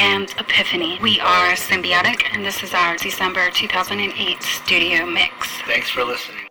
and Epiphany. We are Symbiotek, and this is our December 2008 studio mix. Thanks for listening.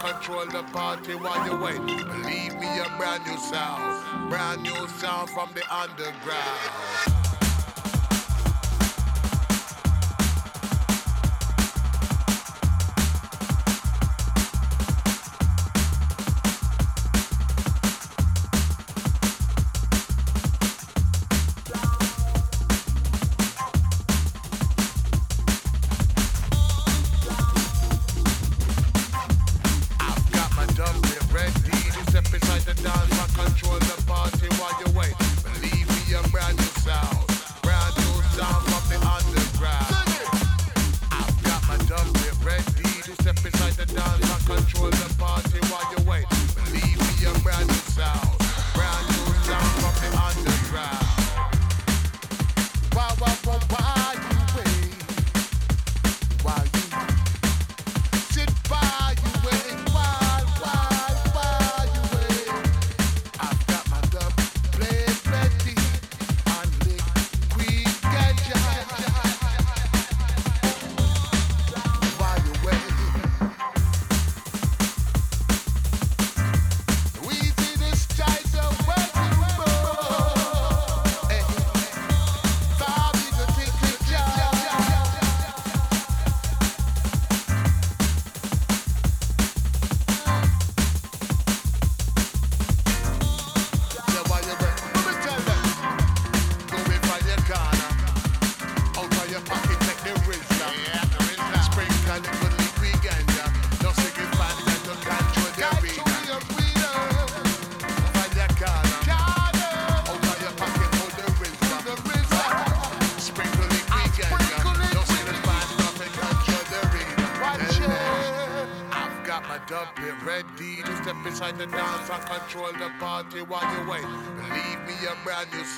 Control the party while you wait. Believe me, a brand new sound, brand new sound from the underground.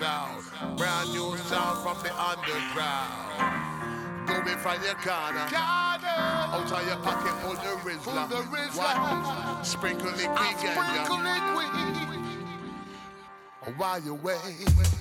Sound, brand new sound from the underground. Do it from your corner. Out of your pocket, pull the Rizla. Pull the Rizla. Sprinkle it quick, Sprinkle it quick. While you wait.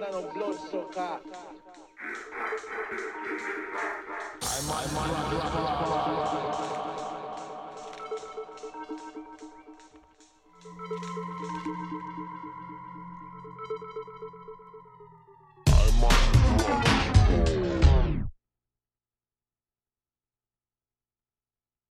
man and blood sucker. I'm my man.